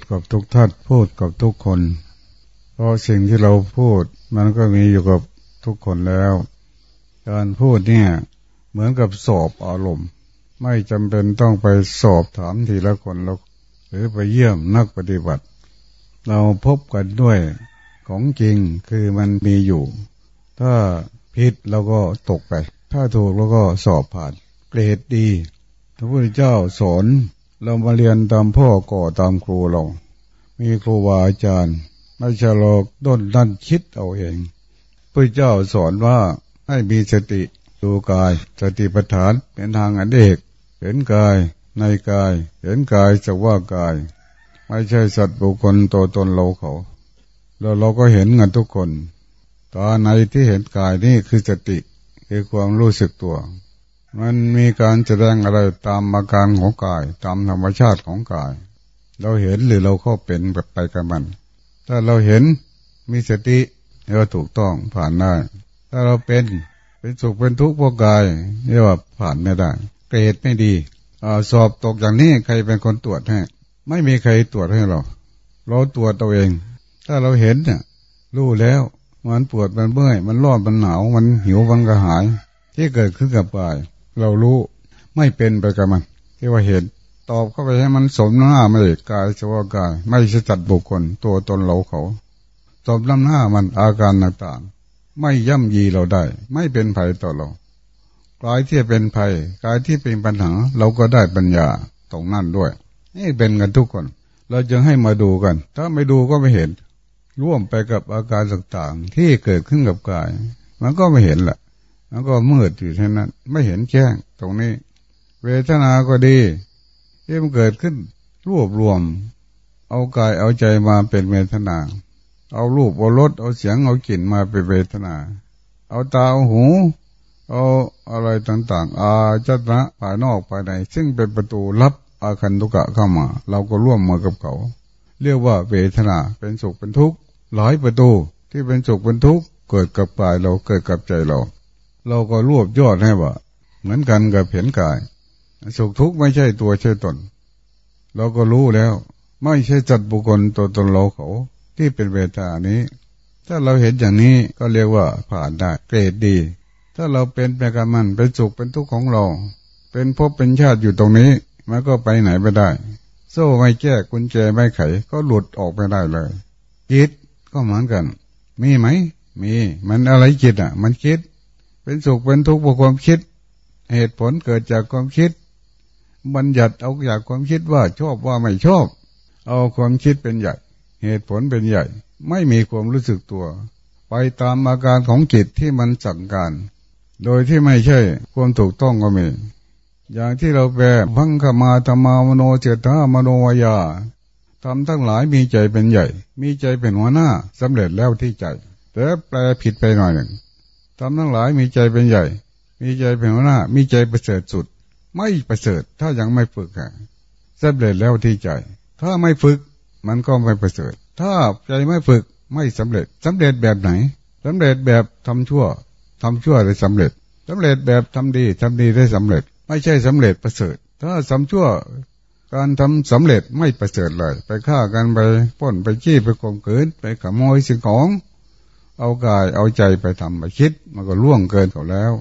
ดกับทุกท่านพูดกับทุกคน เพราะสิ่งที่เราพูด มันก็มีอยู่กับทุกคนแล้ว การพูดเนี่ยเหมือนกับสอบอารมณ์ ไม่จำเป็นต้องไปสอบถามทีละคนเราหรือไปเยี่ยมนักปฏิบัติ เราพบกันด้วยของจริงคือมันมีอยู่ ถ้าผิดเราก็ตกไป ถ้าถูกเราก็สอบผ่าน เกรดดีพระพุทธเจ้าสอน เรามาเรียนตามพ่อก่อตามครูเรา มีครูบาอาจารย์ ไม่ใช่เราด้นดันคิดเอาเองพระเจ้าสอนว่าให้มีสติดูกาย สติปัฏฐานเป็นทางอันเอกเห็นกายในกาย เห็นกายจะว่ากาย ไม่ใช่สัตว์บุคคลตัวตนเราเขา แล้วเราก็เห็นกันทุกคนตาในที่เห็นกายนี่คือสติคือความรู้สึกตัว มันมีการแสดงอะไรตามอาการของกาย ตามธรรมชาติของกาย เราเห็นหรือเราเข้าเป็นแบบไปกับมัน ถ้าเราเห็นมีสติเราถูกต้องผ่านได้ถ้าเราเป็นเป็นสุขเป็นทุกข์พวกกายเรียกว่าผ่านไม่ได้เกรดไม่ดีอสอบตกอย่างนี้ใครเป็นคนตรวจให้ไม่มีใครตรวจให้เรา เราตรวจตัวเอง ถ้าเราเห็นเนี่ยรู้แล้วมันปวดมันเมื่อยมันร้อนมันหนาวมันหิวมันกระหาย ที่เกิดขึ้นกับกาย เรารู้ไม่เป็นไปกับมันที่ว่าเห็นตอบเข้าไปให้มันสมหน้าไม่กายสวากาย ไม่ใช่จัดบุคคลตัวตนเราเขาสมน้ำหน้ามันอาการต่างๆ ไม่ย่ำยีเราได้ ไม่เป็นภัยต่อเรากายที่เป็นภัยกายที่เป็นปัญหา เราก็ได้ปัญญาตรงนั้นด้วย นี่เป็นกันทุกคน เราจะให้มาดูกัน ถ้าไม่ดูก็ไม่เห็น ร่วมไปกับอาการต่างๆ ที่เกิดขึ้นกับกาย มันก็ไม่เห็นแหละ มันก็มืดอยู่เช่นนั้น ไม่เห็นแจ้งตรงนี้ เวทนาก็ดีที่มันเกิดขึ้นรวบรวม เอากายเอาใจมาเป็นเวทนา เอารูปเอารสเอาเสียงเอากลิ่นมาเป็นเวทนา เอาตาเอาหูเอาอะไรต่างๆ อาจตนะภายนอกภายใน ซึ่งเป็นประตูรับอาคันตุกะเข้ามา เราก็ร่วมมือกับเขา เรียกว่าเวทนาเป็นสุขเป็นทุกข์หลายประตูที่เป็นสุขเป็นทุกข์เกิดกับกายเราเกิดกับใจเรา เราก็รวบยอดให้ว่า เหมือนกันกับเห็นกาย สุขทุกข์ไม่ใช่ตัวใช่ตน เราก็รู้แล้ว ไม่ใช่จัดบุคคลตัวตนเราเขา ที่เป็นเวทานี้ ถ้าเราเห็นอย่างนี้ก็เรียกว่าผ่านได้เกรดดี ถ้าเราเป็นไปกับมันเป็นสุขเป็นทุกข์ของเรา เป็นภพเป็นชาติอยู่ตรงนี้มันก็ไปไหนไม่ได้ โซ่ไม่แก้กุญแจไม่ไข ก็หลุดออกไปได้เลยจิตก็เหมือนกัน มีไหม มี มันอะไรจิตอะ มันคิด เป็นสุขเป็นทุกข์เพราะความคิด เหตุผลเกิดจากความคิด บัญญัติเอาจากความคิดว่าชอบว่าไม่ชอบ เอาความคิดเป็นใหญ่ เหตุผลเป็นใหญ่ ไม่มีความรู้สึกตัว ไปตามอาการของจิตที่มันสั่งการ โดยที่ไม่ใช่ความถูกต้องก็มี อย่างที่เราแปลพังขมาธรรมามโนเจตามโนวายาทำทั้งหลายมีใจเป็นใหญ่ มีใจเป็นหัวหน้าสำเร็จแล้วที่ใจ แต่แปลผิดไปหน่อยหนึ่ง ทำทั้งหลายมีใจเป็นใหญ่ มีใจเป็นหัวหน้า มีใจประเสริฐสุด ไม่ประเสริฐ ถ้ายังไม่ฝึกสำเร็จแล้วที่ใจ ถ้าไม่ฝึกมันก็ไม่ประเสริฐ ถ้าใจไม่ฝึกไม่สำเร็จสำเร็จแบบไหนสำเร็จแบบทำชั่วทำชั่วได้สำเร็จสำเร็จแบบทำดีทำดีได้สำเร็จ ไม่ใช่สำเร็จประเสริฐ ถ้าทำชั่วการทำสำเร็จไม่ประเสริฐเลย ไปฆ่ากันไปป้นไปจี้ไปข่มขืนไปขโมยสิ่งของ เอากายเอาใจไปทำไปคิด มันก็ล่วงเกินเขาแล้ว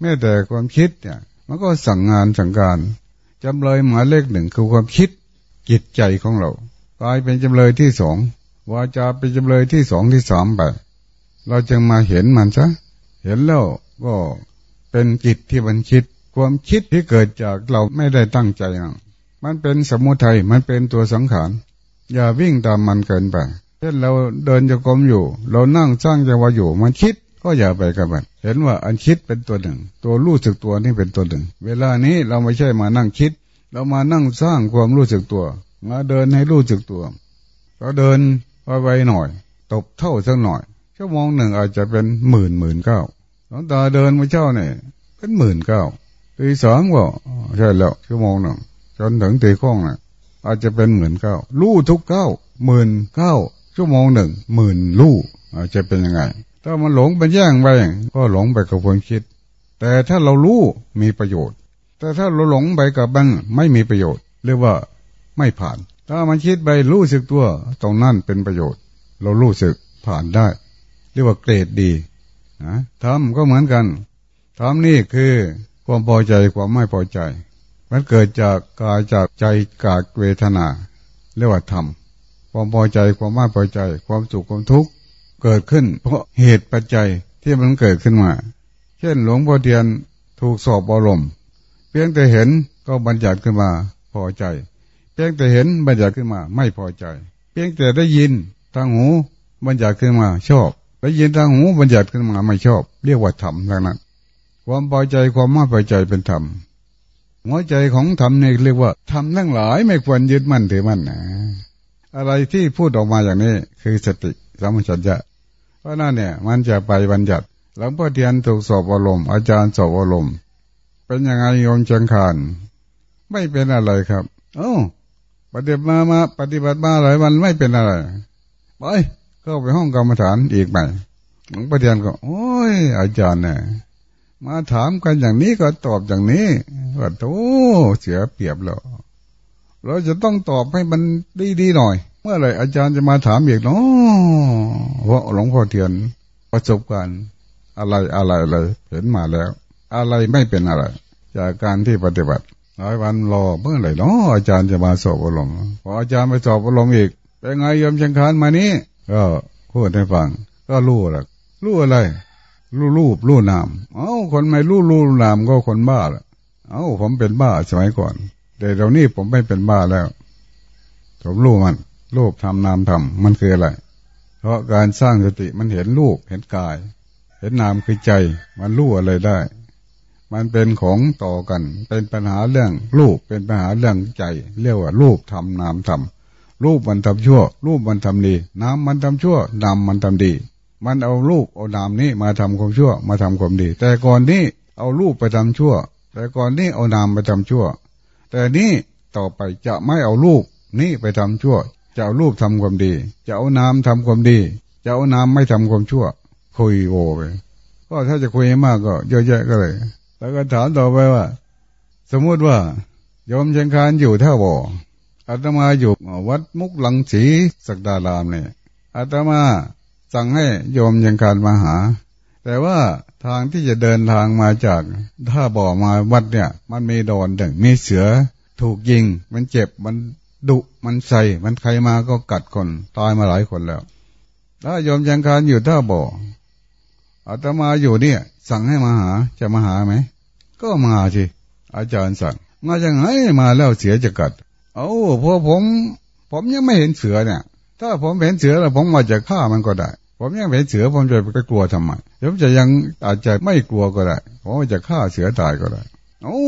แม้แต่ความคิดเนี่ย มันก็สั่งงานสั่งการจำเลยหมายเลขหนึ่งคือความคิดจิตใจของเรากายเป็นจำเลยที่สองวาจาเป็นจำเลยที่สองที่สามไปเราจึงมาเห็นมันซะเห็นแล้วก็เป็นจิตที่มันคิด ความคิดที่เกิดจากเราไม่ได้ตั้งใจมันเป็นสมุทัยมันเป็นตัวสังขาร อย่าวิ่งตามมันเกินไป เช่นเราเดินจะกรมอยู่ เรานั่งสร้างจังหวะอยู่ มันคิดก็อย่าไปกับมัน เห็นว่าอันคิดเป็นตัวหนึ่ง ตัวรู้สึกตัวนี่เป็นตัวหนึ่ง เวลานี้เราไม่ใช่มานั่งคิด เรามานั่งสร้างความรู้สึกตัว มาเดินให้รู้สึกตัวก็เดินไวๆหน่อย ตบเท่าสักหน่อยชั่วโมงหนึ่งอาจจะเป็นหมื่นหมื่นเก้าหลวงตาเดินมาเจ้าเนี่ยเป็นหมื่นเก้าตีสองก็ใช่แล้วชั่วโมงหนึ่งจนถึงตีข้องน่ะอาจจะเป็นหมื่นเก้าลู่ทุกเก้าหมื่นเก้า ชั่วโมงหนึ่งหมื่นลู่จะเป็นยังไง ถ้ามันหลงไปแย่งไปก็หลงไปกับความคิด แต่ถ้าเรารู้มีประโยชน์ แต่ถ้าเราหลงไปกับมันไม่มีประโยชน์ เรียกว่าไม่ผ่าน ถ้ามันคิดไปรู้สึกตัวตรงนั้นเป็นประโยชน์ เรารู้สึกผ่านได้ เรียกว่าเกรดดีนะทำก็เหมือนกันทำนี่คือความพอใจความไม่พอใจ มันเกิดจากกายจากใจกากเวทนา เรียกว่าธรรม ความพอใจความไม่พอใจ ความสุขความทุกข์เกิดขึ้น เพราะเหตุปัจจัยที่มันเกิดขึ้นมา เช่นหลวงพ่อเทียนถูกสอบอารมณ์เพียงแต่เห็นก็บัญญัติขึ้นมาพอใจ เพียงแต่เห็นบัญญัติขึ้นมา ไม่พอใจ เพียงแต่ได้ยินทางหูบัญญัติขึ้นมาชอบได้ยินทางหูบัญญัติขึ้นมาไม่ชอบ เรียกว่าธรรมดังนั้น ความพอใจความไม่พอใจเป็นธรรมหัวใจของธรรมนี่เรียกว่าธรรมทั้งหลายไม่ควรยึดมั่นถือมั่นนะ อะไรที่พูดออกมาอย่างนี้ คือสติสมัชัญญะเพราะนั่นเนี่ย มันจะไปบัญญัติหลวงพ่อเทียนถูกสอบอารมณ์อาจารย์สอบอารมณ์เป็นยังไงโยมจังขานไม่เป็นอะไรครับโอ้ปฏิบัติมามาปฏิบัติมาหลายวันไม่เป็นอะไรไปเข้าไปห้องกรรมฐานอีกใหม่หลวงพ่อเทียนก็ โอ้ย อาจารย์เนี่ยมาถามกันอย่างนี้ก็ตอบอย่างนี้ว่าโธ่เสียเปรียบแล้ว เราจะต้องตอบให้มันดีๆหน่อย เมื่อไหร่อาจารย์จะมาถามอีกเนาะเพราะหลวงพ่อเทียนประสบการณ์อะไรอะไรอะไรเห็นมาแล้ว อะไรไม่เป็นอะไร จากการที่ปฏิบัติหลายวันรอเมื่อไหร่เนาะอาจารย์จะมาสอบอารมณ์พออาจารย์ไปสอบอารมณ์อีกเป็นไงยมชังคานมานี้ก็พูดให้ฟัง ก็รู้ละรู้อะไร รู้รูปรู้นาม เอ้าคนไม่รู้รู้นามก็คนบ้าละเอ้าผมเป็นบ้าสมัยก่อน แต่เดี๋ยวนี้ผมไม่เป็นบ้าแล้ว ผมรู้มันรูปทำนามทำมันคืออะไร เพราะการสร้างสติมันเห็นรูปเห็นกาย เห็นนามคือใจ มันรู้อะไรได้ มันเป็นของต่อกัน เป็นปัญหาเรื่องรูปเป็นปัญหาเรื่องใจ เรียกว่ารูปทำนามทำรูปมันทำชั่ว รูปมันทำดีนามมันทำชั่วนามมันทำดี มันเอารูปเอานามนี้มาทำความชั่ว มาทำความดี แต่ก่อนนี้เอารูปไปทำชั่ว แต่ก่อนนี้เอานามไปทำชั่ว แต่นี่ต่อไปจะไม่เอาลูกนี่ไปทำชั่ว จะเอาลูกทำความดี จะเอาน้ำทำความดี จะเอาน้ำไม่ทำความชั่ว คุยโวไปก็ถ้าจะคุยมากก็เยอะแยะก็เลย แล้วก็ถามต่อไปว่า สมมุติว่ายมเชียงคานอยู่ท่าบ่ออาตมาอยู่วัดมุกหลังสีสักดารามเนี่ยอาตมาสั่งให้โยมเชียงคานมาหา แต่ว่าทางที่จะเดินทางมาจากถ้าบ่อมาวัดเนี่ย มันมีดอนดึงมีเสือถูกยิง มันเจ็บมันดุมันใส่มันใครมาก็กัดคนตายมาหลายคนแล้วถ้ายอมยังการอยู่ท่าบ่ออาตมาอยู่เนี่ย สั่งให้มาหาจะมาหาไหม ก็มาสิอาจารย์สั่ง มาจังไงมาแล้วเสือจะกัด เอาพอผม ผมยังไม่เห็นเสือเนี่ย ถ้าผมเห็นเสือแล้วผมมาจะฆ่ามันก็ได้ ผมยังเป็นเสือผมจะไปกลัวทำไมผมจะยังอาจจะไม่กลัวก็ได้ผมจะฆ่าเสือตายก็ได้โอ้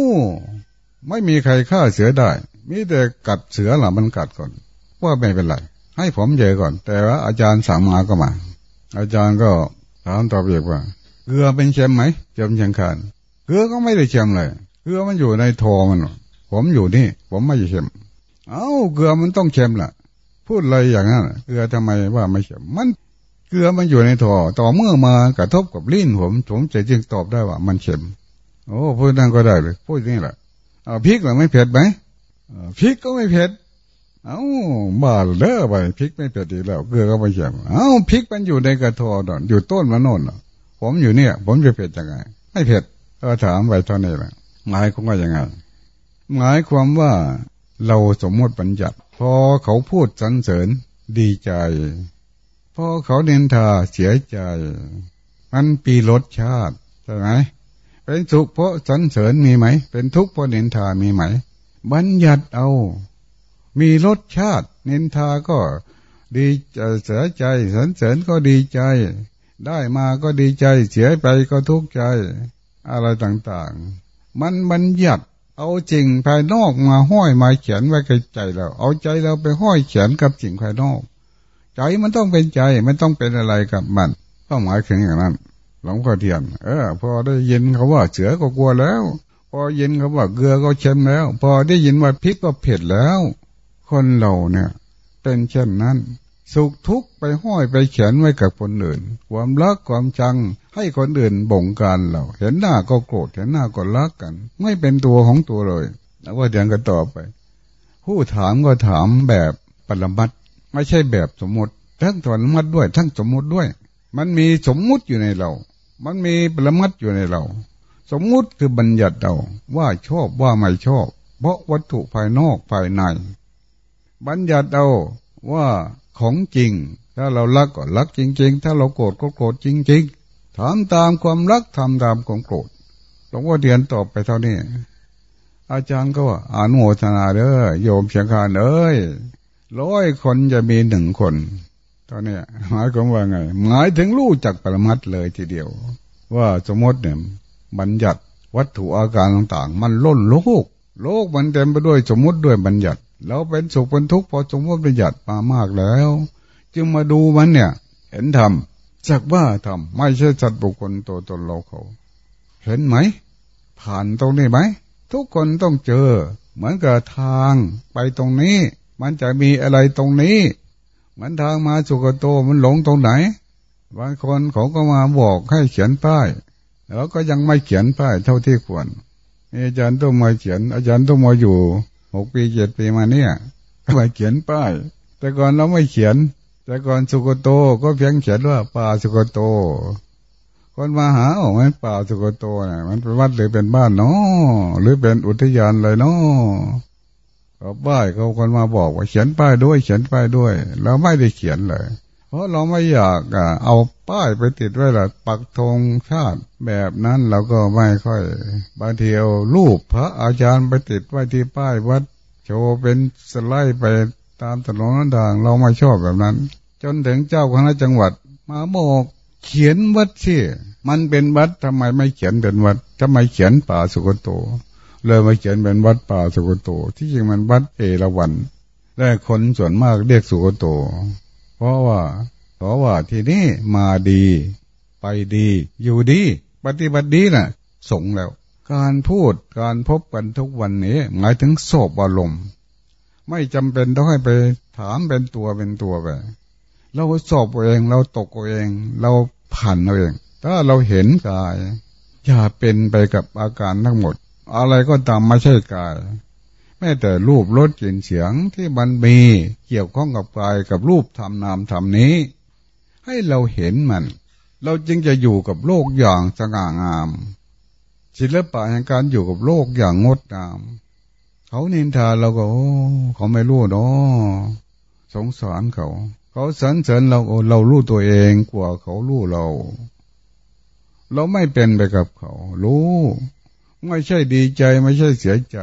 ไม่มีใครฆ่าเสือได้ มีแต่กัดเสือหล่ะมันกัดก่อน ว่าไม่เป็นไร ให้ผมเจอก่อน แต่ว่าอาจารย์สั่งมาก็มา อาจารย์ก็ถามตอบอีกว่าเกลือเป็นเค็มไหมเค็มยังขันเกลือก็ไม่ได้เค็มเลยเกลือมันอยู่ในทอมัน ผมอยู่นี่ ผมไม่เค็มเอ้าเกลือมันต้องเค็มล่ะ พูดเลยอย่างนั้นเกลือทำไมว่าไม่เค็มมัน เกลือมันอยู่ในท่อต่อเมื่อมากระทบกับลิ้นผม ผมจะจึงตอบได้ว่า มันเค็ม โอ้พูดนั่นก็ได้เลยพูดนี่แหละเอาพริกหรือไม่เผ็ดไหมพริกก็ไม่เผ็ดเอ้าบ้าเด้อไปพริกไม่เผ็ดอีกแล้วเกลือก็ไม่เค็มเอ้าพริกมันอยู่ในกระทอดอนอยู่ต้นมันโนนผมอยู่เนี่ย ผมจะเผ็ดยังไงไม่เผ็ดก็ถามไปเท่านี้แหละหมายความว่ายังไงหมายความว่าเราสมมติปัญญัติพอเขาพูดสรรเสริญดีใจ อเขาเนินทาเสียใจ มันปีรสชาติใช่ไหมเป็นสุขเพราะสรรเสริญมีไหม เป็นทุกข์เพราะเนินทามีไหม บัญญัติเอา มีรสชาติ เนินทาก็ดีเสียใจสรรเสริญก็ดีใจ ได้มาก็ดีใจ เสียไปก็ทุกข์ใจ อะไรต่างๆ มันบัญญัติเอาจริงภายนอกมาห้อยมาเขียนไว้กับใจเรา เอาใจเราไปห้อยเขียนกับสิ่งภายนอก ใจมันต้องเป็นใจ มันต้องเป็นอะไรกับมันต้องหมายถึงอย่างนั้นหลวงพ่อเทียนเออ พอได้ยินเขาว่าเสือก็กลัวแล้ว พอยินเขาว่าเกลือก็เค็มแล้ว พอได้ยินว่าพริกก็เผ็ดแล้ว คนเราเนี่ย เป็นเช่นนั้น สุขทุกข์ไปห้อยไปเขียนไว้กับคนอื่น ความรักความจัง ให้คนอื่นบ่งการเรา เห็นหน้าก็โกรธเห็นหน้าก็รักกัน ไม่เป็นตัวของตัวเลยแล้วว่าเดียนก็ตอบไป ผู้ถามก็ถามแบบปรมัต ไม่ใช่แบบสมมติทั้งปรมัตด้วย ทั้งสมมติด้วย มันมีสมมุติอยู่ในเรา มันมีปรมัตอยู่ในเรา สมมุติคือบัญญัติเราว่าชอบว่าไม่ชอบ เพราะวัตถุภายนอกภายใน บัญญัติเอาว่าของจริง ถ้าเรารักก็รักจริง ๆ ถ้าเราโกรธก็โกรธจริง ๆ ถามตามความรักทำตามความโกรธหลวงพ่อเดียนตอบไปเท่านี้ อาจารย์ก็ว่าอนุโมทนาเด้อโยมเชียงคานเอ้ย ร้อยคนจะมีหนึ่งคนตอนนี้หมายความว่าไง หมายถึงรู้จักปรมัตเลยทีเดียว ว่าสมมติเนี่ยบัญญัติวัตถุอาการต่างๆ มันล้นโลก โลกมันเต็มไปด้วยสมมติด้วยบัญญัติเราเป็นสุขเป็นทุกข์พอสมมติบัญญัติมามากแล้ว จึงมาดูมันเนี่ย เห็นธรรมสักว่าธรรมไม่ใช่จัดบุคคลตัวตนเราเขา เห็นไหม ผ่านตรงนี้ไหม ทุกคนต้องเจอ เหมือนกับทางไปตรงนี้ มันจะมีอะไรตรงนี้มือนทางมาสุกโตมันหลงตรงไหน บางคนเขาก็มาบอกให้เขียนป้ายแล้วก็ยังไม่เขียนป้ายเท่าที่ควร อาจารย์ต้องมาเขียน อาจารย์ต้องมาอยู่หกปีเจ็ดปีมาเนี่ยมาเขียนป้าย แต่ก่อนเราไม่เขียน แต่ก่อนสุกโตก็เพียงเขียนว่าป่าสุกโต คนมาหาออกไหมป่าสุกโตเนี่ยมันเป็นวัดหรือเป็นบ้านเนาะหรือเป็นอุทยานเลยเนาะ เขาป้ายเขาคนมาบอกว่าเขียนป้ายด้วย เขียนป้ายด้วย เราไม่ได้เขียนเลย เพราะเราไม่อยากเอาป้ายไปติดไว้ละปักธงชาติแบบนั้นเราก็ไม่ค่อย บางทีเอารูปพระอาจารย์ไปติดไว้ที่ป้ายวัด โชว์เป็นสไลด์ไปตามถนนทางเราไม่ชอบแบบนั้น จนถึงเจ้าคณะจังหวัด มาบอกเขียนวัดที่มันเป็นวัดทำไมไม่เขียนเป็นวัดทำไมเขียนป่าสุกโต เลยมาเขียนเป็นวัดป่าสุกโต ที่จริงมันวัดเอราวันและคนส่วนมากเรียกสุกโต เพราะว่าเพราะว่าที่นี่มาดี ไปดี อยู่ดี ปฏิบัติดีนะ่ะ สงแล้ว การพูดการพบกันทุกวันนี้ หมายถึงโศบอารมณ์ไม่จำเป็นต้องให้ไปถามเป็นตัวเป็นตัวไปเราสอบเองเราตกเอง เราผ่านเอง ถ้าเราเห็นกาย อย่าเป็นไปกับอาการทั้งหมด อะไรก็ตามไม่ใช่กาย แม้แต่รูปรสกลิ่นเสียงที่มันมีเกี่ยวข้องกับกายกับรูปทำนามทำนี้ ให้เราเห็นมัน เราจึงจะอยู่กับโลกอย่างสง่างาม ศิลปะแห่งการอยู่กับโลกอย่างงดงาม เขานินทาเราก็เขาไม่รู้เนาะสงสารเขาเขาสรรเสริญเราเรารู้ตัวเองกว่าเขารู้เรา เราไม่เป็นไปกับเขา รู้ ไม่ใช่ดีใจไม่ใช่เสียใจ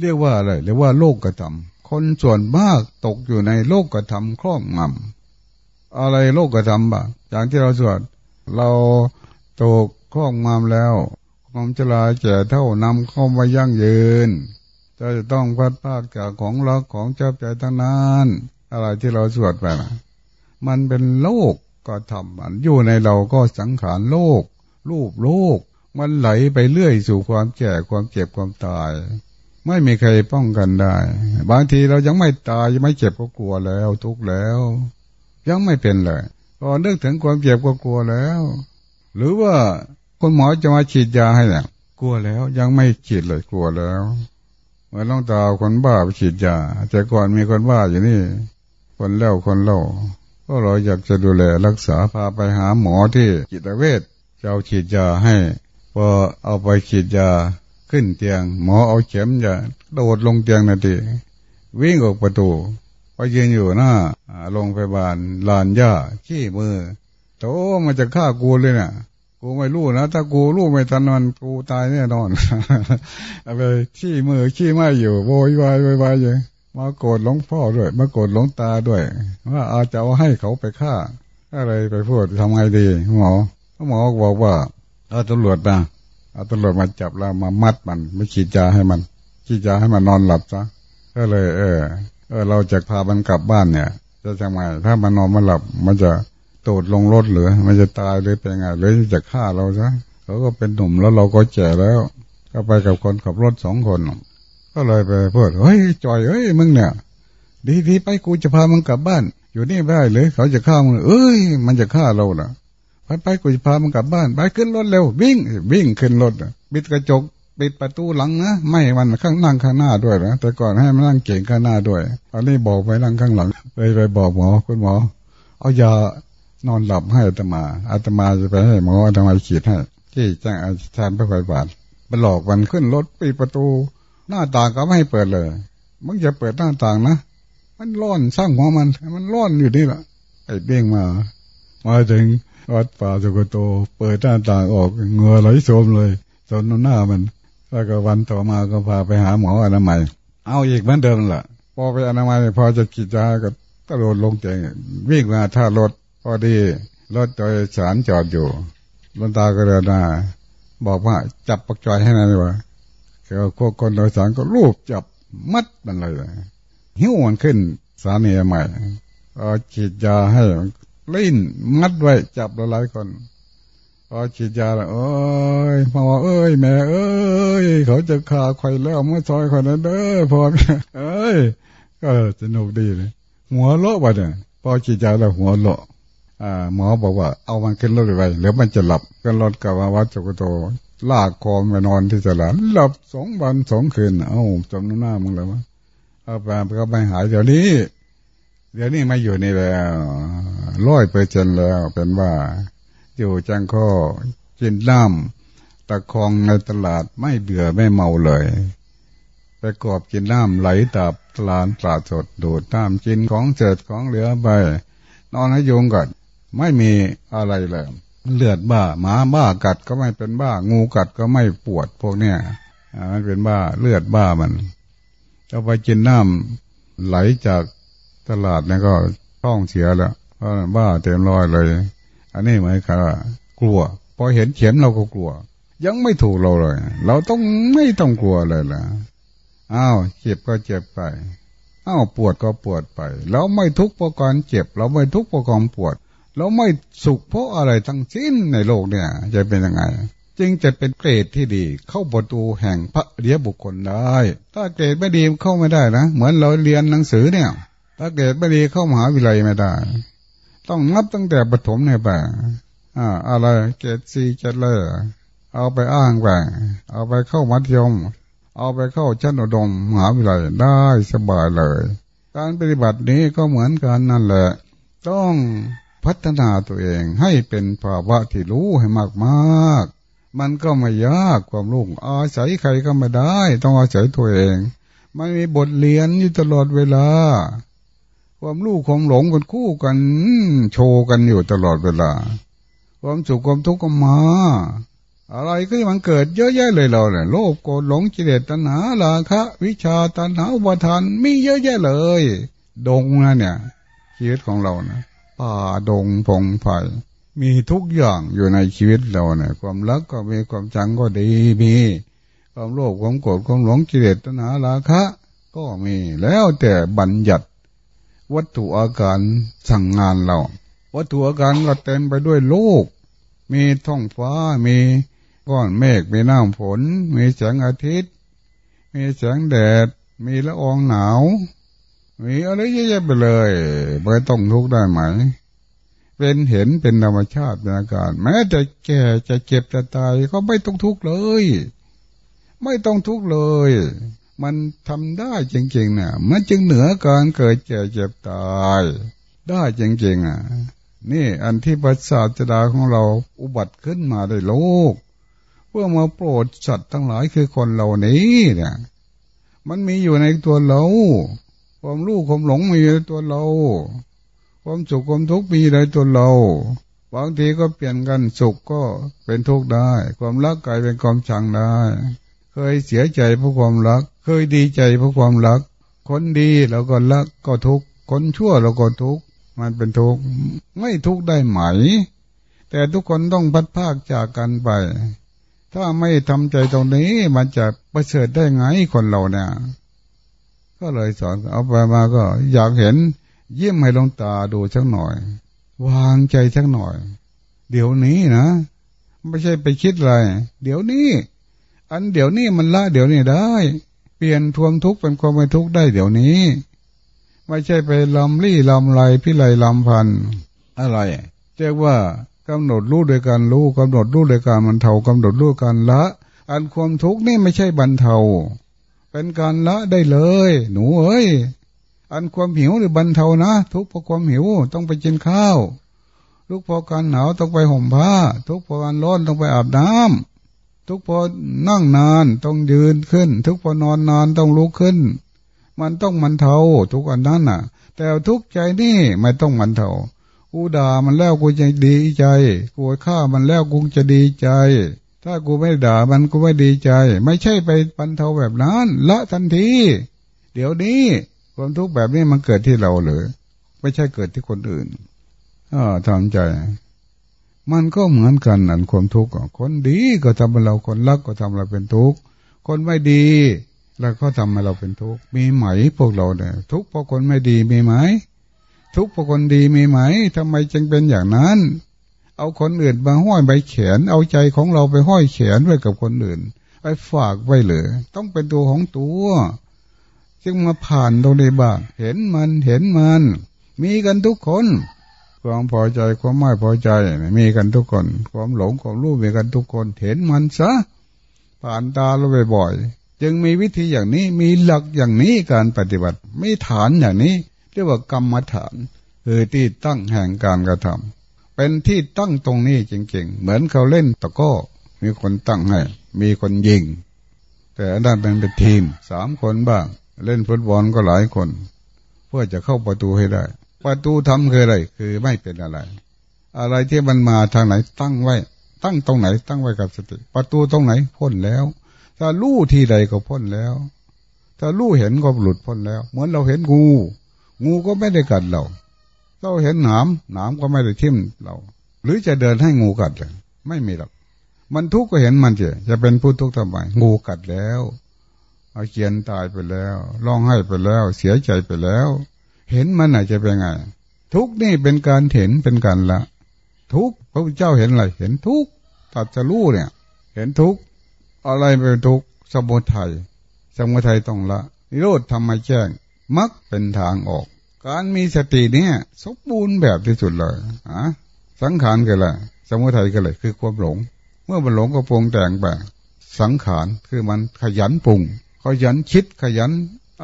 เรียกว่าอะไรเรียกว่าโลกกระทำคนส่วนมากตกอยู่ในโลกกระทำครอบงำอะไรโลกกระทำบ้างอย่างที่เราสวดเราตกครอบงำแล้วความชราแก่เท่านำเข้ามายั่งยืนจะต้องพัดภาคจากของรักของเจ้าใจทั้งนั้นอะไรที่เราสวดไปนะมันเป็นโลกก็ทำมันอยู่ในเราก็สังขารโลก รูปโลก มันไหลไปเรื่อยสู่ความแก่ความเจ็บความตาย ไม่มีใครป้องกันได้ บางทีเรายังไม่ตายยังไม่เจ็บก็กลัวแล้ว ทุกแล้ว ยังไม่เป็นเลยพอนึกถึงความเจ็บก็กลัวแล้ว หรือว่าคนหมอจะมาฉีดยาให้เนี่ยกลัวแล้ว ยังไม่ฉีดเลยกลัวแล้วเมื่อต้องตาคนบ้าไปฉีดยาแต่ก่อนมีคนบ้าอยู่นี่ คนเล่าคนเล่าก็เราอยากจะดูแลรักษาพาไปหาหมอที่จิตเวชจะเอาฉีดยาให้ พอเอาไปฉีดยาขึ้นเตียง หมอเอาเข็มจะโดดลงเตียงนาทีวิ่งออกประตูไปยืนอยู่หน้าโรงพยาบาลลานหญ้าขี้มือโตมันจะฆ่ากูเลยเนะ่ยกูไม่รู้นะถ้ากูรู้ไม่ทันมันกูตายแน่นอนเอาไปขี้มือขี้ไม่อยู่โวยวายโวยวายอย่างมาโกรธหลวงพ่อด้วย มาโกรธหลวงตาด้วย ว่าอาจจะเอาให้เขาไปฆ่าอะไรไปพูดทำไงดีหมอหมอบอกว่า เอาตำรวจนะเอาตำรวจมาจับเรามามัดมันไม่ขีดยาให้มันขีดยาให้มันนอนหลับซะก็เลย เออ เออ เราจะพามันกลับบ้านเนี่ย จะทำไงถ้ามันนอนมันหลับ มันจะโดดลงรถหรือมันจะตายหรือเป็นไงหรือจะฆ่าเราซะเขาก็เป็นหนุ่มแล้วเราก็แก่แล้ว ก็ไปกับคนขับรถสองคน ก็เลยไปพูดเฮ้ยจอยเฮ้ยมึงเนี่ยดีดีไปกูจะพามึงกลับบ้าน อยู่นี่ไม่ได้เลยเขาจะฆ่ามึงเอ้ย มันจะฆ่าเราล่ะ ไปไปกูจะพามึงกลับบ้าน ไปขึ้นรถเร็ว วิ่ง วิ่งขึ้นรถบิดกระจกปิดประตูหลังนะไม่มันข้างนั่งข้างหน้าด้วยนะแต่ก่อนให้มันนั่งเก่งข้างหน้าด้วยอันนี้บอกไปนั่งข้างหลังไปไปบอกหมอคุณหมอ เอายานอนหลับให้อาตมาอาตมาจะไปให้หมออาตมาขีดให้ที่จ้างอาจารย์พระไฟบาทไปหลอกมันขึ้นรถปิดประตู หน้าต่างก็ไม่ให้เปิดเลยมึงอย่าเปิดหน้าต่างนะมันร้อนสร้างหัวมัน มันร้อนอยู่นี่แหละไอ้เด้งมา มาถึง วัดป่าสุกโต เปิดหน้าต่างออกเงือไหลโสมเลยจนหน้ามันแล้วก็วันต่อมาก็พาไปหาหมออนามัย เอาอีกเหมือนเดิมล่ะ พอไปอนามัยพอจะกิจยาก็ตะโดดลงเจงวิ่งมาท่ารถพอดีรถโดยสารจอดอยู่ลนตาก็เดินมาบอกว่าจับปักจอยให้หน่อยว่าเกี่ยวกับคนโดยสารก็รูปจับมัดมันเลย หิ้วมันขึ้นสานีใหม่เอาฉีดยาให้ ลิ้นมัดไว้จับหลายคนพอฉีดยาแล้วเอ้ยพ่อเอ้ยแม่เอ้ยเขาจะฆ่าใครแล้วเมื่อซอยคนนั้นเด้อพ่อเอ้ยก็สนุกดีเลยหัวโลกไปเนี่ยพอฉีดยาแล้วหัวโลอ่าหมอบอกว่าเอามันขึ้นรถไปเดี๋ยวมันจะหลับก็รถกลับมาวัดจุกโตลากคอมไปนอนที่สลาหลับสองวันสองคืนเอ้าจำหน้ามึงแล้วมั้เอาไปก็ไม่หายเดี๋ยวนี้ เดี๋ยวนี้ม่อยู่นี่แล้วร้อยเปอร์เซ็นแล้วเป็นว่า อยู่จังก็กินน้ำตะคองในตลาดไม่เบื่อไม่เมาเลยไปกอบกินน้ำไหลตับตลาดตลาดสดดูดน้ำกินของเศษของเหลือไปนอนให้ยงก่อนไม่มีอะไรเลยเลือดบ้าหมาบ้ากัดก็ไม่เป็นบ้า งูกัดก็ไม่ปวดพวกเนี้ยมันเป็นบ้าเลือดบ้ามันเอาไปกินน้ำไหลจาก ตลาดนี่ก็ท้องเสียแล้วเพราะบ้าเต็มร้อยเลย อันนี้หมายความว่ากลัว พอเห็นเข็มเราก็กลัว ยังไม่ถูกเราเลย เราต้องไม่ต้องกลัวเลยล่ะอ้าวเจ็บก็เจ็บไปอ้าวปวดก็ปวดไป เราไม่ทุกข์เพราะการเจ็บ เราไม่ทุกข์เพราะความปวด เราไม่สุขเพราะอะไรทั้งสิ้นในโลกเนี่ย จะเป็นยังไง จึงจะเป็นเกรดที่ดี เข้าประตูแห่งพระเดียบุคคลได้ ถ้าเกรดไม่ดีเข้าไม่ได้นะ เหมือนเราเรียนหนังสือเนี่ย ถ้าเกรดไม่ดีเข้ามหาวิทยาลัยไม่ได้ ต้องนับตั้งแต่ปฐมเนี่ยไปอ่าอะไรเกรดซีเกรดเลยเอาไปอ้างไปเอาไปเข้ามัธยม เอาไปเข้าชั้นอุดมมหาวิทยาลัยได้สบายเลย การปฏิบัตินี้ก็เหมือนกันนั่นแหละ ต้องพัฒนาตัวเองให้เป็นภาวะที่รู้ให้มากมากมันก็ไม่ยากความรู้อาศัยใครก็ไม่ได้ ต้องอาศัยตัวเอง มันมีบทเรียนอยู่ตลอดเวลา ความรู้ความหลงกันคู่กัน โชว์กันอยู่ตลอดเวลา ความสุขความทุกข์ก็มา อะไรก็มันเกิดเยอะแยะเลยเราเนี่ยโลภโกรธหลงกิเลสตัณหาราคะ วิชาตัณหาอุปทานมีเยอะแยะเลย ดงนะเนี่ยชีวิตของเรานะป่าดงพงไผ่มีทุกอย่างอยู่ในชีวิตเราเนี่ยความรักก็มีความจังก็ดีมีความโลภความโกรธความหลงกิเลสตัณหาราคะ ก็มีแล้วแต่บัญญัติ วัตถุอาการสั่งงานเรา วัตถุอาการก็เต็มไปด้วยโลก มีท้องฟ้ามีก้อนเมฆมีน้ำฝน มีแสงอาทิตย์ มีแสงแดด มีละอองหนาว มีอะไรเยอะๆไปเลยไม่ต้องทุกข์ได้ไหม เป็นเห็นเป็นธรรมชาติเป็นอาการ แม้จะแก่จะเจ็บจะตายก็ไม่ต้องทุกข์เลย ไม่ต้องทุกข์เลย มันทำได้จริงๆเนี่ยมันจึงเหนือการเกิดเจ็บเจ็บตาย ได้จริงๆอะ นี่อันที่ประสาทดาของเราอุบัติขึ้นมาได้โลก เพื่อมาโปรดสัตว์ทั้งหลายคือคนเหล่านี้เนี่ยมันมีอยู่ในตัวเรา ความรู้ความหลงมีในตัวเรา ความสุขความทุกข์มีในตัวเราบางทีก็เปลี่ยนกันสุขก็เป็นทุกข์ได้ ความรักกลายเป็นความชังได้ เคยเสียใจเพราะความรัก เคยดีใจเพราะความรัก คนดีเราก็รักก็ทุกคนชั่วเราก็ทุกมันเป็นทุกข์ไม่ทุกข์ได้ไหม แต่ทุกคนต้องพัดภาคจากกันไป ถ้าไม่ทำใจตรงนี้มันจะประเสริฐได้ไงคนเราเนี่ยก็เลยสอนเอาไปมาก็ อยากเห็นเยี่ยมให้ลงตาดูสักหน่อย วางใจสักหน่อย เดี๋ยวนี้นะไม่ใช่ไปคิดอะไร เดี๋ยวนี้ อันเดี๋ยวนี้มันละเดี๋ยวนี้ได้ เปลี่ยนทวงทุกข์เป็นความไม่ทุกข์ได้เดี๋ยวนี้ ไม่ใช่ไปลำลี่ลำไรพิไรลำพันอะไรเรียกว่ากำหนดรู้โดยการรู้กำหนดรู้โดยการมันเทากำหนดรู้การละ อันความทุกข์นี่ไม่ใช่บรรเทา เป็นการละได้เลย หนูเอ้ยอันความหิวหรือบรรเทานะ ทุกข์เพราะความหิวต้องไปกินข้าว ทุกข์เพราะการหนาวต้องไปห่มผ้า ทุกข์เพราะการร้อนต้องไปอาบน้ำ ทุกพราะนั่งนานต้องยืนขึ้น ทุกพราะนอนนานต้องลุกขึ้น มันต้องบรรเทาทุกอันนั้นน่ะ แต่ทุกใจนี่ไม่ต้องบรรเทากูด่ามันแล้วกูจะดีใจกูฆ่ามันแล้วกูจะดีใจ ถ้ากูไม่ด่ามันกูไม่ดีใจ ไม่ใช่ไปบรรเทาแบบนั้น ละทันที เดี๋ยวนี้ความทุกข์แบบนี้มันเกิดที่เราหรือไม่ใช่เกิดที่คนอื่นอ่าทำใจ มันก็เหมือนกันนั่นความทุกข์คนดีก็ทำให้เราคนรักก็ทำเราเป็นทุกข์คนไม่ดี แล้วก็ทำให้เราเป็นทุกข์มีไหมพวกเราเนี่ยทุกข์เพราะคนไม่ดีมีไหม ทุกข์เพราะคนดีมีไหมทำไมจึงเป็นอย่างนั้น เอาคนอื่นมาห้อยใบแขน เอาใจของเราไปห้อยแขนไว้กับคนอื่นไปฝากไว้เลยต้องเป็นตัวของตัว จึงมาผ่านตรงนี้บ้างเห็นมันเห็นมัน มีกันทุกคน ความพอใจความไม่พอใจมีกันทุกคน ความหลงความรู้มีกันทุกคนเห็นมันซะผ่านตาเราบ่อยๆจึงมีวิธีอย่างนี้มีหลักอย่างนี้การปฏิบัติไม่ฐานอย่างนี้ เรียกว่ากรรมฐานคือที่ตั้งแห่งการกระทำเป็นที่ตั้งตรงนี้จริงๆ เหมือนเขาเล่นตะก้อมีคนตั้งให้ มีคนยิง แต่อันนั้นเป็นเป็นทีมสามคนบ้าง เล่นฟุตบอลก็หลายคน เพื่อจะเข้าประตูให้ได้ ประตูทำคืออะไร คือไม่เป็นอะไร อะไรที่มันมาทางไหนตั้งไว้ ตั้งตรงไหน ตั้งไว้กับสติ ประตูตรงไหนพ้นแล้ว ถ้าลู่ที่ใดก็พ้นแล้ว ถ้าลู่เห็นก็หลุดพ้นแล้ว เหมือนเราเห็นงู งูก็ไม่ได้กัดเรา เราเห็นหนามหนามก็ไม่ได้ทิ่มเรา หรือจะเดินให้งูกัดเลยไม่มีหรอก มันทุกข์ก็เห็นมันเจจะเป็นผู้ทุกข์ทำไมงูกัดแล้วเอาเกียนตายไปแล้ว ร้องไห้ไปแล้ว เสียใจไปแล้ว เห็นมันอาจจะเป็นไง ทุกนี่เป็นการเห็นเป็นการละ ทุกพระพุทธเจ้าเห็นอะไรเห็นทุกตัดจะรู้เนี่ย เห็นทุกอะไรเป็นทุกสมุทัยสมุทัยต้องละนิโรธทำมแจ้งมักเป็นทางออก การมีสติเนี่ยสมบูรณ์แบบที่สุดเลยอะสังขารกันแหละสมุทัยกันเลยคือความหลง เมื่อมันหลงก็ปรุงแต่งไปสังขารคือมันขยันปรุงขยันคิดขยัน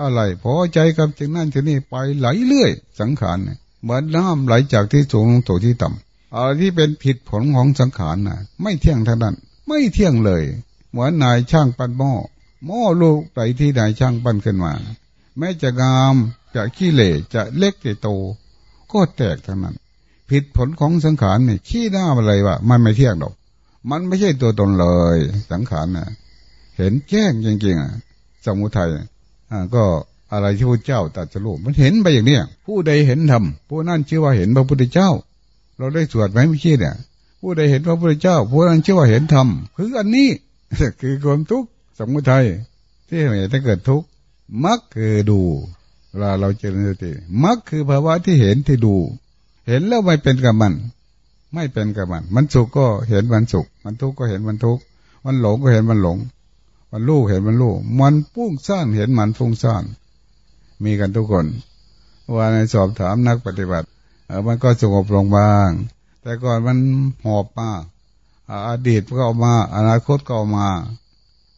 อะไรพอใจกับจึงนั่นจึงนี่ไปไหลเรื่อย สังขารเหมือนน้ำไหลจากที่สูงลงสู่ที่ต่ำอะไรที่เป็นผิดผลของสังขารน่ะไม่เที่ยงทั้งนั้น ไม่เที่ยงเลย เหมือนนายช่างปั้นหม้อหม้อลูกไปที่นายช่างปั้นขึ้นมา แม้จะงามจะขี้เหร่จะเล็กจะโต ก็แตกทั้งนั้น ผิดผลของสังขารเนี่ยขี้หน้าอะไรวะมันไม่เที่ยงหรอกมันไม่ใช่ตัวตนเลย สังขารน่ะเห็นแจ้งจริงๆอะสมุทัยอ่ ก็อะไรที่พระเจ้าตรัสรู้มันเห็นไปอย่างเนี้ยผู้ใดเห็นธรรมผู้นั้นชื่อว่าเห็นพระพุทธเจ้า เราได้สวดไหมไม่คิดเนี่ย ผู้ใดเห็นพระพุทธเจ้า ผู้นั้นชื่อว่าเห็นธรรมคืออันนี้คือความทุกข์สมุทัยที่เหตุให้เกิดทุกข์มักคือดูเวลาเราเจริญสติมักคือภาวะที่เห็นที่ดู เห็นแล้วไม่เป็นกับมัน ไม่เป็นกับมัน มันสุขก็เห็นมันสุข มันทุกข์ก็เห็นมันทุกข์มันหลงก็เห็นมันหลง มันรู้เห็นมันรู้มันฟุ้งซ่านเห็นมันฟุ้งซ่านมีกันทุกคนว่าในสอบถามนักปฏิบัติเออมันก็สงบลงบ้าง แต่ก่อนมันหอบมาอดีตก็ออกมา อนาคตก็ออกมา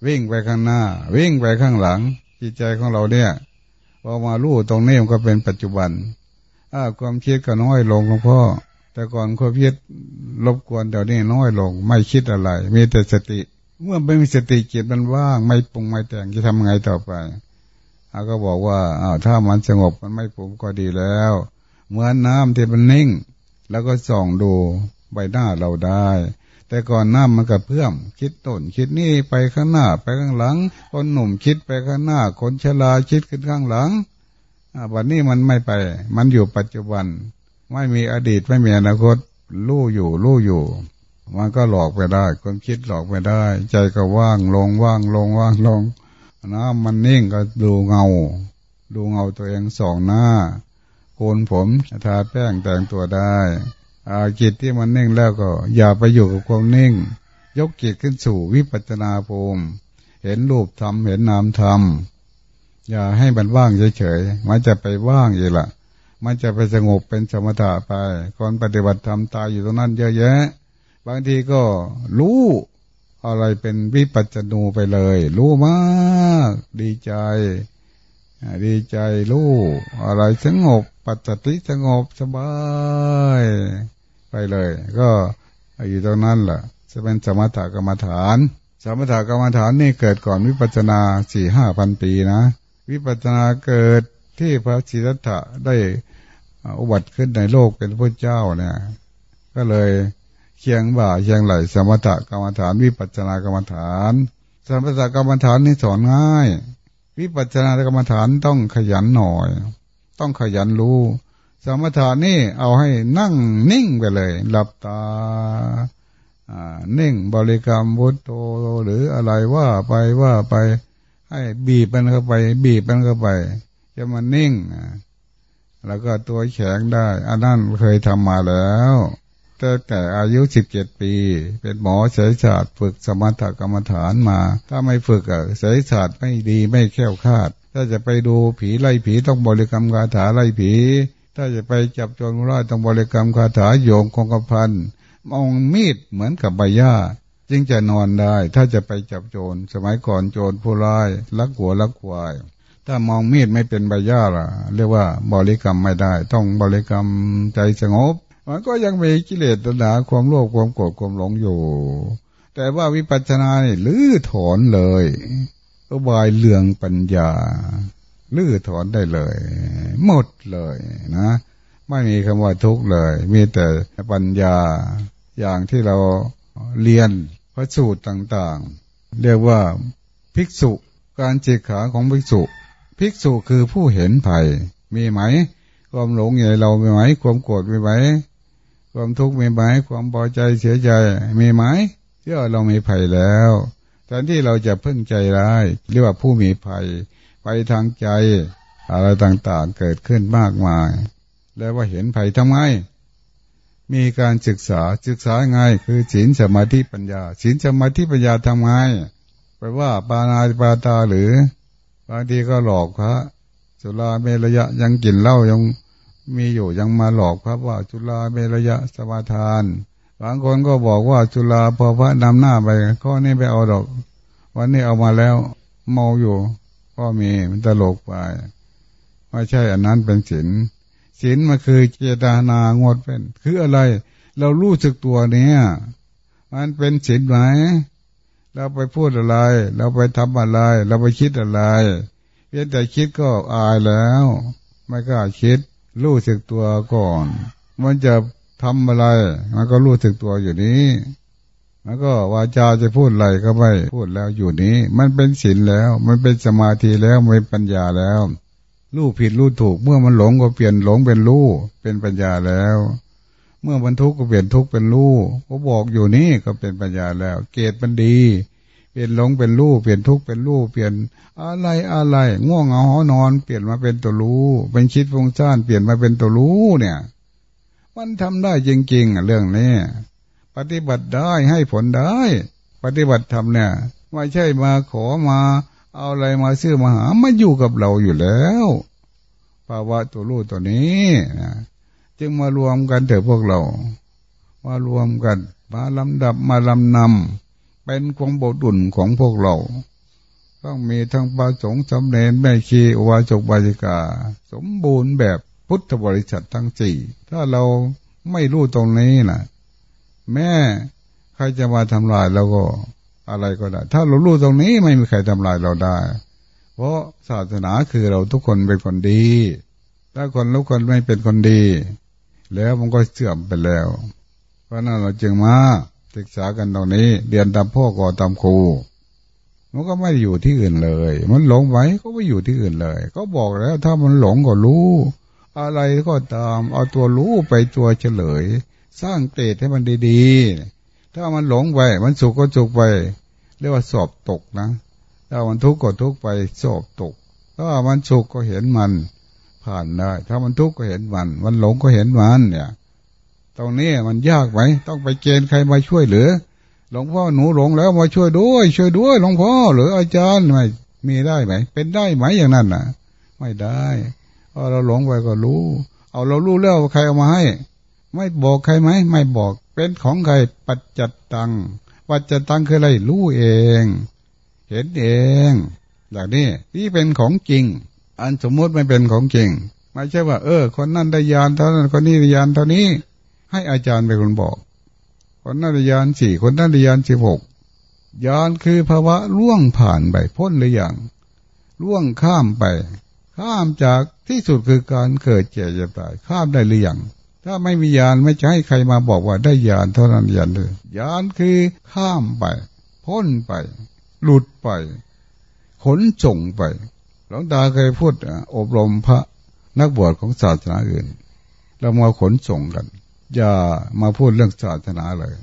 วิ่งไปข้างหน้า วิ่งไปข้างหลัง จิตใจของเราเนี่ยพอมาลู่ตรงนี้มันก็เป็นปัจจุบันถ้าความคิดก็น้อยลงหลวงพ่อ แต่ก่อนความคิดรบกวนเดี๋ยวนี้น้อยลง ไม่คิดอะไร มีแต่สติ เมื่อไม่มีสติจิตมันว่างไม่ปรุงไม่แต่งจะทำไงต่อไปอาก็บอกว่าอ้าวถ้ามันสงบมันไม่ปรุงก็ดีแล้ว เหมือนน้ำที่มันนิ่ง แล้วก็ส่องดูใบหน้าเราได้ แต่ก่อนหน้ามันกับเพื่อมคิดต้นคิดนี่ไปข้างหน้าไปข้างหลัง คนหนุ่มคิดไปข้างหน้า คนชราคิดขึ้นข้างหลังวันนี้มันไม่ไป มันอยู่ปัจจุบัน ไม่มีอดีตไม่มีอนาคต รู้อยู่รู้อยู่ มันก็หลอกไปได้ ความคิดหลอกไปได้ ใจก็ว่างลงว่างลงว่างลงน้ำมันนิ่งก็ดูเงา ดูเงาตัวเองสองหน้าโกนผมทาแป้งแต่งตัวได้อาจิตที่มันนิ่งแล้วก็ อย่าไปอยู่กับความนิ่ง ยกจิตขึ้นสู่วิปัจนาภูมิ เห็นรูปธรรมเห็นนามธรรมอย่าให้มันว่างเฉยๆมันจะไปว่างอีกละมันจะไปสงบเป็นสมถะไปคนปฏิบัติธรรมตายอยู่ตรงนั้นเยอะแยะ บางทีก็รู้อะไรเป็นวิปัจจนูไปเลย รู้มาก ดีใจ ดีใจรู้อะไรสงบ ปัจจิสงบสบายไปเลย ก็อยู่ตรงนั้นแหละจะเป็นสมถกรรมฐาน สมถกรรมฐานนี่เกิดก่อนวิปัจนาสี่ห้าพันปีนะ วิปัจนาเกิดที่พระศิรัตถะได้อุบัติขึ้นในโลกเป็นพระเจ้าเนี่ย ก็เลย เคียงบ่าเคียงไหลสมถกรรมฐาน วิปัจนากรรมฐาน สมถกรรมฐานนี่สอนง่าย วิปัจนากรรมฐานต้องขยันหน่อย ต้องขยันรู้ สมถานี่เอาให้นั่งนิ่งไปเลย หลับตานิ่งบริกรรมพุทโธหรืออะไรว่าไปว่าไป ให้บีบมันเข้าไป บีบมันเข้าไป จะมันนิ่งแล้วก็ตัวแข็งได้ อันนั้นเคยทำมาแล้ว แต่แต่อายุสิบเจ็ดปี เป็นหมอเสยศาสตร์ฝึกสมถกรรมฐานมา ถ้าไม่ฝึกอะเสยศาสตร์ไม่ดีไม่แข็งคาด ถ้าจะไปดูผีไล่ผีต้องบริกรรมคาถาไล่ผี ถ้าจะไปจับโจรร้ายต้องบริกรรมคาถาโยงคงกระพันมองมีดเหมือนกับใบหญ้าจึงจะนอนได้ ถ้าจะไปจับโจรสมัยก่อนโจรผู้ร้ายลักหัวลักควาย ถ้ามองมีดไม่เป็นใบหญ้าล่ะ เรียกว่าบริกรรมไม่ได้ ต้องบริกรรมใจสงบ มันก็ยังมีกิเลสตัณหาความโลภความโกรธความหลงอยู่ แต่ว่าวิปัสสนาเนี่ลื้อถอนเลยก็บายเลืองปัญญา ลื้อถอนได้เลย หมดเลยนะ ไม่มีคำว่าทุกข์เลย มีแต่ปัญญาอย่างที่เราเรียนพระสูตรต่างๆ เรียกว่าภิกษุการจิกขาของภิกษุ ภิกษุคือผู้เห็นภัยมีไหม ความหลงใหญ่เรามีไหม ความโกรธมีไหม ความทุกข์มีไหมความพอใจเสียใจมีไหมเชื่เรามีภัยแล้วแทนที่เราจะพึ่งใจร้ายเรียกว่าผู้มีภัยไปทางใจ อะไรต่างๆเกิดขึ้นมากมาย แล้วว่าเห็นภัยทำไม มีการศึกษาศึกษาไงคือศีลสมาธิปัญญาศีลสมาธิปัญญาทำไงไปว่าปานาปาตาหรือบางทีก็หลอกพระสุราเมรยะยังกินเหล้ายัง มีอยู่ยังมาหลอกพระว่าจุลาเมระยะสมาทานบางคนก็บอกว่าจุลาพอพระนำหน้าไปข้อนี้ไปเอาดอก วันนี้เอามาแล้วเมาอยู่ ก็มีมันตลกไปไม่ใช่อันนั้นเป็นศีลศีลมันคือเจตนางดเป็น คืออะไร เรารู้สึกตัวเนี้ยมันเป็นศีลไหมเราไปพูดอะไร เราไปทำอะไร เราไปคิดอะไรเพียงแต่คิดก็อายแล้ว ไม่กล้าคิด รู้สึกตัวก่อน มันจะทำอะไร มันก็รู้สึกตัวอยู่นี้ แล้วก็วาจาจะพูดอะไรก็ไม่พูดแล้วอยู่นี้ มันเป็นศีลแล้ว มันเป็นสมาธิแล้วมันเป็นปัญญาแล้วรู้ผิดรู้ถูก เมื่อมันหลงก็เปลี่ยนหลงเป็นรู้เป็นปัญญาแล้ว เมื่อมันทุกข์ก็เปลี่ยนทุกข์เป็นรู้ก็บอกอยู่นี่ก็เป็นปัญญาแล้ว เกตมันดี เปลี่ยนหลงเป็นรู้เปลี่ยนทุกข์เป็นรู้เปลี่ยนอะไรอะไรง่วงเหงาหอนอน เปลี่ยนมาเป็นตัวรู้ เป็นคิดฟงซ่านเปลี่ยนมาเป็นตัวรู้เนี่ย มันทำได้จริงๆอะเรื่องนี้ปฏิบัติได้ให้ผลได้ ปฏิบัติทำเนี่ยไม่ใช่มาขอมา เอาอะไรมาซื้อมาหามาอยู่กับเราอยู่แล้วภาวะตัวรู้ตัวนี้นะจึงมารวมกันเถอะพวกเรา มารวมกัน มาลำดับมาลำนำ เป็นความบดุลของพวกเรา ต้องมีทั้งประสงค์สำเร็จแม่ชีวาจกบาจิกา สมบูรณ์แบบพุทธบริษัททั้งสี่ถ้าเราไม่รู้ตรงนี้นะแม่ใครจะมาทำลายเราก็อะไรก็ได้ ถ้าเรารู้ตรงนี้ไม่มีใครทำลายเราได้ เพราะศาสนาคือเราทุกคนเป็นคนดี ถ้าคนทุกคนไม่เป็นคนดี แล้วมันก็เสื่อมไปแล้ว เพราะนั้นเราจึงมา ศึกษากันตรงนี้ เรียนตามพ่อก่อตามครูมันก็ไม่อยู่ที่อื่นเลย มันหลงไว้ก็ไม่อยู่ที่อื่นเลย ก็บอกแล้ว ถ้ามันหลงก็รู้ อะไรก็ตาม เอาตัวรู้ไปตัวเฉลย สร้างเกตให้มันดีๆ ถ้ามันหลงไปมันสุขก็สุขไป เรียกว่าสอบตกนะ ถ้ามันทุกข์ก็ทุกข์ไปสอบตก ถ้ามันสุขก็เห็นมัน ผ่านได้ ถ้ามันทุกข์ก็เห็นมัน มันหลงก็เห็นมันเนี่ย ตรงนี้มันยากไหมต้องไปเกณฑ์ใครมาช่วยเหลือหลวงพ่อหนูหลงแล้วมาช่วยด้วย ช่วยด้วยหลวงพ่อหรืออาจารย์ไม่มีได้ไหม เป็นได้ไหมอย่างนั้นนะไม่ได้พอเราหลงไปก็รู้ เอาเรารู้แล้วใครเอามาให้ ไม่บอกใครไหมไม่บอกเป็นของใครปัจจัดตังวัจจะตังคืออะไรรู้เอง เห็นเองอย่างนี้นี่เป็นของจริง อันสมมติไม่เป็นของจริงไม่ใช่ว่า เออ คนนั้นได้ยานเท่านั้นคนนี้ได้ยานเท่านี้ ให้อาจารย์เป็นคนบอกคนนั้นได้ยานสี่คนนั้นได้ยานสิบหกยานคือภาวะล่วงผ่านไปพ้นหรือยังล่วงข้ามไป ข้ามจากที่สุดคือการเกิดเจ็บจะตายข้ามได้หรือยังถ้าไม่มียานไม่จะให้ใครมาบอกว่าได้ยานเท่านั้นยานเลยยานคือข้ามไป พ้นไป หลุดไป ขนส่งไปหลวงตาเคยพูดอบรมพระนักบวชของศาสนาอื่น เรามาขนส่งกัน อย่ามาพูดเรื่องศาสนาเลย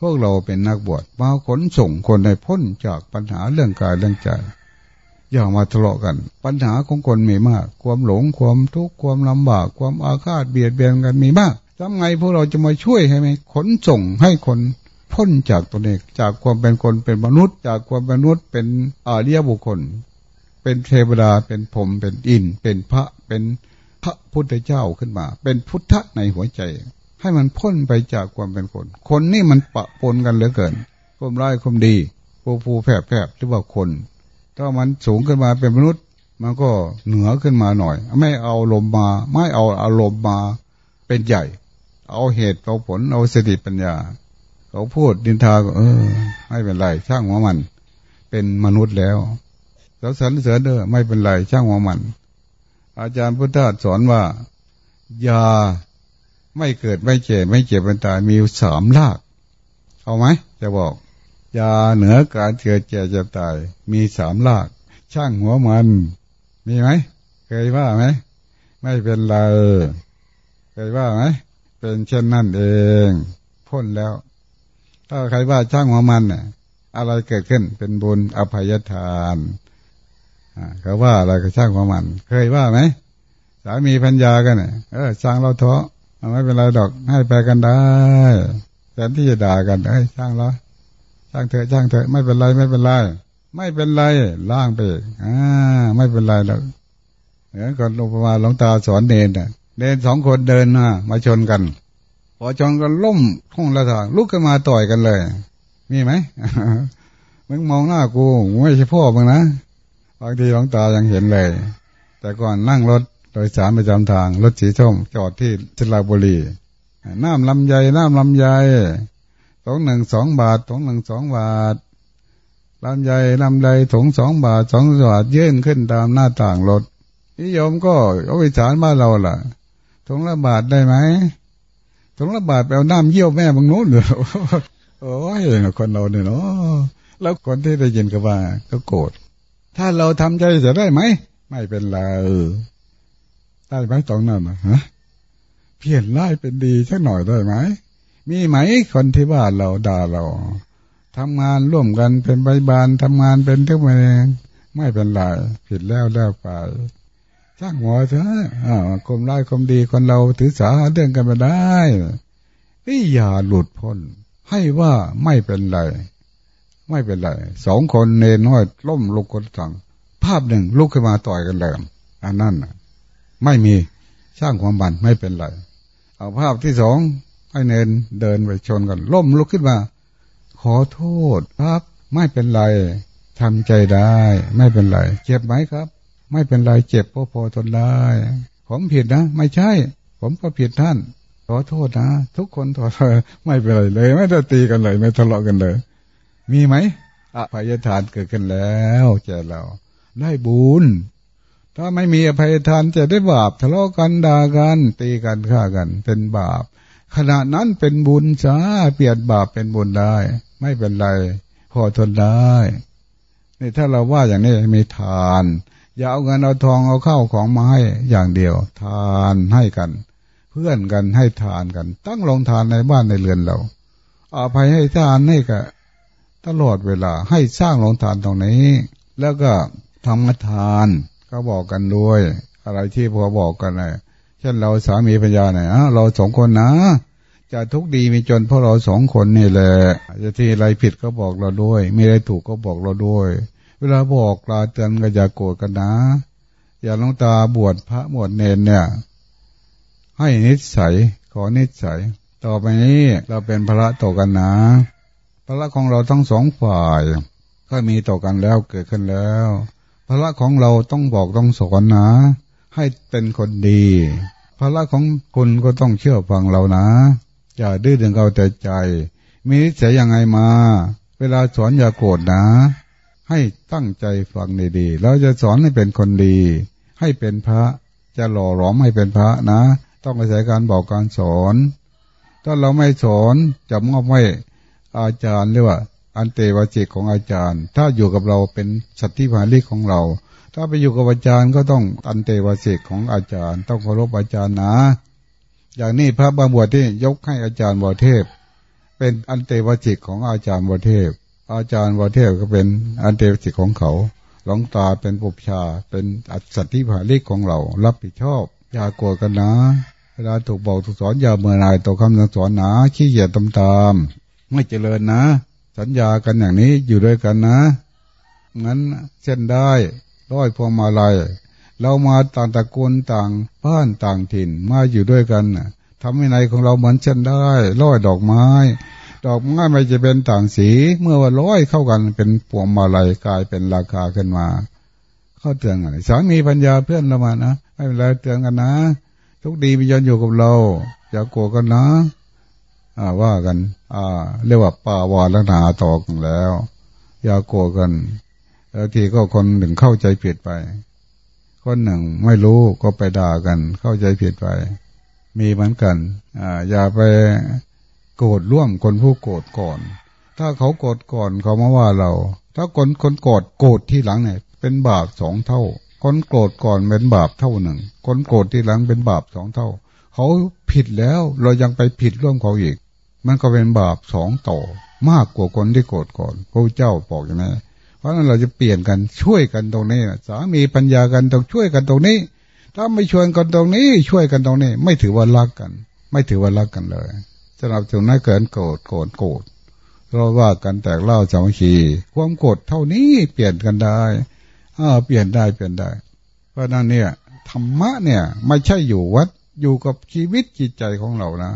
พวกเราเป็นนักบวชมาขนส่งคนในพ้นจากปัญหาเรื่องกายเรื่องใจ อย่ามาทะเลาะกัน ปัญหาของคนมีมาก ความหลงความทุกข์ความลำบาก ความอาฆาตเบียดเบียนกันมีมากทำไงพวกเราจะมาช่วยให้ไหมขนส่งให้คนพ้นจากตัวเองจากความเป็นคนเป็นมนุษย์ จากความเป็นมนุษย์เป็นอาเรียบุคคล เป็นเทวดาเป็นพรมเป็นอิน เป็นพระเป็นพระพุทธเจ้าขึ้นมา เป็นพุทธในหัวใจ ให้มันพ้นไปจากความเป็นคน คนนี่มันปะปนกันเหลือเกินความร้ายความดีผูผูแผบแผบหรือว่าคน ถ้ามันสูงขึ้นมาเป็นมนุษย์ มันก็เหนือขึ้นมาหน่อย ไม่เอาลมมา ไม่เอาอารมณ์มาเป็นใหญ่ เอาเหตุเอาผลเอาสติปัญญา เขาพูดดินทาก็เออ ไม่เป็นไรช่างหัวมัน เป็นมนุษย์แล้วเราสรรเสริญเด้อไม่เป็นไรช่างหัวมัน อาจารย์พุทธาสอนว่าอย่า ไม่เกิดไม่เจ็บไม่เจ็บเป็นตายมีสามลากเอาไหมจะบอกยาเหนือการเกิดเจ็บจะตาย มีสามลาก ช่างหัวมันมีไหมเคยว่าไหมไม่เป็นไรเคยว่าไหมเป็นเช่นนั่นเองพ้นแล้ว ถ้าใครว่าช่างหัวมันเนี่ยอะไรเกิดขึ้นเป็นบุญอภัยทานเขาว่าอะไรก็ช่างหัวมัน เคยว่าไหมสามีพัญญากันเนี่ยเออช่างเราเถอะ ไม่เป็นไรดอกให้ไปกันได้แทนที่จะด่ากันเอ้ยช่างเราช่างเถอะช่างเถอะไม่เป็นไรไม่เป็นไรไม่เป็นไรล่างไปอ่าไม่เป็นไรหรอกเหมือนก่อนลงมาหลวงตาสอนเนนเนี่ยเนนสองคนเดินมามาชนกัน พอจองก็ล่มห้องละทางลุกขึ้นมาต่อยกันเลย มีไหมมึงมองหน้ากูไม่ใช่พ่อมึงนะบางทีหลวงตายังเห็นเลย แต่ก่อนนั่งรถ โดยสารประจำทางรถสีส้มจอดที่ชลาบุรีน้ำลำไยน้ำลำไยสองหนึ่งสองบาทสองหนึ่งสองบาทลำไยลำไยถงสองบาทสองบาทยื่นขึ้นตามหน้าต่างรถนิยมก็เอาไปสารบ้านเราล่ะถงละบาทได้ไหมถงละบาทไปเอาน้ำเยี่ยวแม่บางโน้นเลยโอ้ยคนเราเนี่ยเนาะแล้วคนที่ได้ยินก็ว่าก็โกรธถ้าเราทำใจจะได้ไหม ไม่เป็นไร ได้ไหมตรงนั้นนะฮะเพียนไล่เป็นดีสักหน่อยได้ไหมมีไหมคนที่ว่าเราด่าเราทำงานร่วมกันเป็นใบบานทำงานเป็นทุกเองไม่เป็นไรผิดแล้วแล้วไปช่างหัวเถอะอ่าคมร้ายคมดีคนเราถือสาเรื่องกันมาได้นี่อย่าหลุดพ้น ให้ว่าไม่เป็นไร ไม่เป็นไรสองคนเนน้อยล้มลุกคนสั่งภาพหนึ่งลุกขึ้นมาต่อยกันเลยอันนั้น ไม่มีช่างความบันไม่เป็นไรเอาภาพที่สองให้เนนเดินไปชนกันล้มลุกขึ้นมา ขอโทษครับ ไม่เป็นไรทำใจได้ ไม่เป็นไร เจ็บไหมครับ ไม่เป็นไรเจ็บพอพอทนได้ ผมผิดนะ ไม่ใช่ ผมก็ผิดท่าน ขอโทษนะ ทุกคนขอโทษไม่เป็นไรเลย ไม่ได้ตีกันเลย ไม่ทะเลาะกันเลย มีไหมอภัยทานเกิดขึ้นแล้วแกเรา ได้บุญ ถ้าไม่มีอภัยทานจะได้บาปทะเลาะกันด่ากันตีกันฆ่ากัน เป็นบาป ขณะนั้นเป็นบุญจ้าเปลี่ยนบาปเป็นบุญได้ ไม่เป็นไร พอทนได้นี่ถ้าเราว่าอย่างนี้มีทาน อย่าเอาเงินเอาทองเอาเข้าของมาให้อย่างเดียว ทานให้กัน เพื่อนกันให้ทานกัน ตั้งลงทานในบ้านในเรือนเราอาภัยให้ทานให้กับตลอดเวลาให้สร้างลงทานตรงนี้ แล้วก็ทำทาน ก็บอกกันด้วย อะไรที่พอบอกกันเลยเช่นเราสามีภรรยาเนี่ยเราสองคนนะ จะทุกดีมีจนเพราะเราสองคนนี่แหละจะที่อะไรผิดก็บอกเราด้วย ไม่ได้ถูกก็บอกเราด้วย เวลาบอกลาเตือนก็อย่าโกรธกันนะ อย่าลงตาบวชพระบวชเนนเนี่ย ให้นิสัยขอนิสัยต่อไปนี้เราเป็นพระต่อกันนะพระของเราทั้งสองฝ่าย ก็มีต่อกันแล้วเกิดขึ้นแล้ว พระของเราต้องบอกต้องสอนนะ ให้เป็นคนดีพระของคุณก็ต้องเชื่อฟังเรานะอย่าดื้อดึงเอาแต่ใจ มีนิสัยยังไงมา เวลาสอนอย่าโกรธนะ ให้ตั้งใจฟังดีๆเราจะสอนให้เป็นคนดี ให้เป็นพระจะหล่อหลอมให้เป็นพระนะ ต้องอาศัยการบอกการสอน ถ้าเราไม่สอนจะมอบให้อาจารย์เรียกว่า อันเตวจิกของอาจารย์ ถ้าอยู่กับเราเป็นสัตว์ที่ผาลิกของเรา ถ้าไปอยู่กับอาจารย์ก็ต้องอันเตวสิกของอาจารย์ ต้องเคารพอาจารย์นะ อย่างนี้พระบางบวชที่ยกให้อาจารย์บวเทพ เป็นอันเตวสิกของอาจารย์บวเทพ อาจารย์บวเทพก็เป็นอันเตวสิกของเขาหลวงตาเป็นปุบชาเป็นอัศติภาลิกของเรา รับผิดชอบ อย่ากลัวกันนะเวลาถูกบอกถูกสอนอย่าเมื่อไรต่อคำสอนนะขี้เกียจตามตามไม่เจริญนะ สัญญากันอย่างนี้อยู่ด้วยกันนะ งั้นเช่นได้ร้อยพวงมาลัยเรามาต่างตระกูลต่างบ้านต่างถิ่นมาอยู่ด้วยกันทำให้ในของเราเหมือนเช่นได้ร้อยดอกไม้ ดอกไม้ไม่จะเป็นต่างสี เมื่อว่าร้อยเข้ากันเป็นพวงมาลัยกลายเป็นราคาขึ้นมา เข้าเตือนกันสามีปัญญาเพื่อนเรามานะไม่เป็นไรเตือนกันนะ ทุกดีมียันอยู่กับเรา อย่ากลัวกันนะ อ่าว่ากัน เรียกว่าป่าวาลนาต่อกันแล้ว อย่ากลัวกันบางทีก็คนหนึ่งเข้าใจผิดไป คนหนึ่งไม่รู้ก็ไปด่ากัน เข้าใจผิดไป มีเหมือนกันอ่าอย่าไปโกรธร่วมคนผู้โกรธก่อน ถ้าเขาโกรธก่อนเขามาว่าเรา ถ้าคนคนโกรธโกรธที่หลังเนี่ย เป็นบาปสองเท่า คนโกรธก่อนเป็นบาปเท่าหนึ่ง คนโกรธที่หลังเป็นบาปสองเท่า เขาผิดแล้วเรายังไปผิดร่วมเขาอีก มันก็เป็นบาปสองต่อมากกว่าคนที่โกรธก่อนพระเจ้าบอกอย่างนี้พราะนั้นเราจะเปลี่ยนกันช่วยกันตรงนี้สามีปัญญากันต้องช่วยกันตรงนี้ ถ้าไม่ชวยกันตรงนี้ช่วยกันตรงนี้ ไม่ถือว่ารักกัน ไม่ถือว่ารักกันเลยสำหรับจุดนั้นเกิดโกรธโกรธโกรธเราว่ากันแตกเล่าสามัคคีความโกรธเท่านี้เปลี่ยนกันได้อ่าเปลี่ยนได้เปลี่ยนได้ เพราะนั้นเนี่ยธรรมะเนี่ยไม่ใช่อยู่วัดอยู่กับชีวิตจิตใจของเรานะ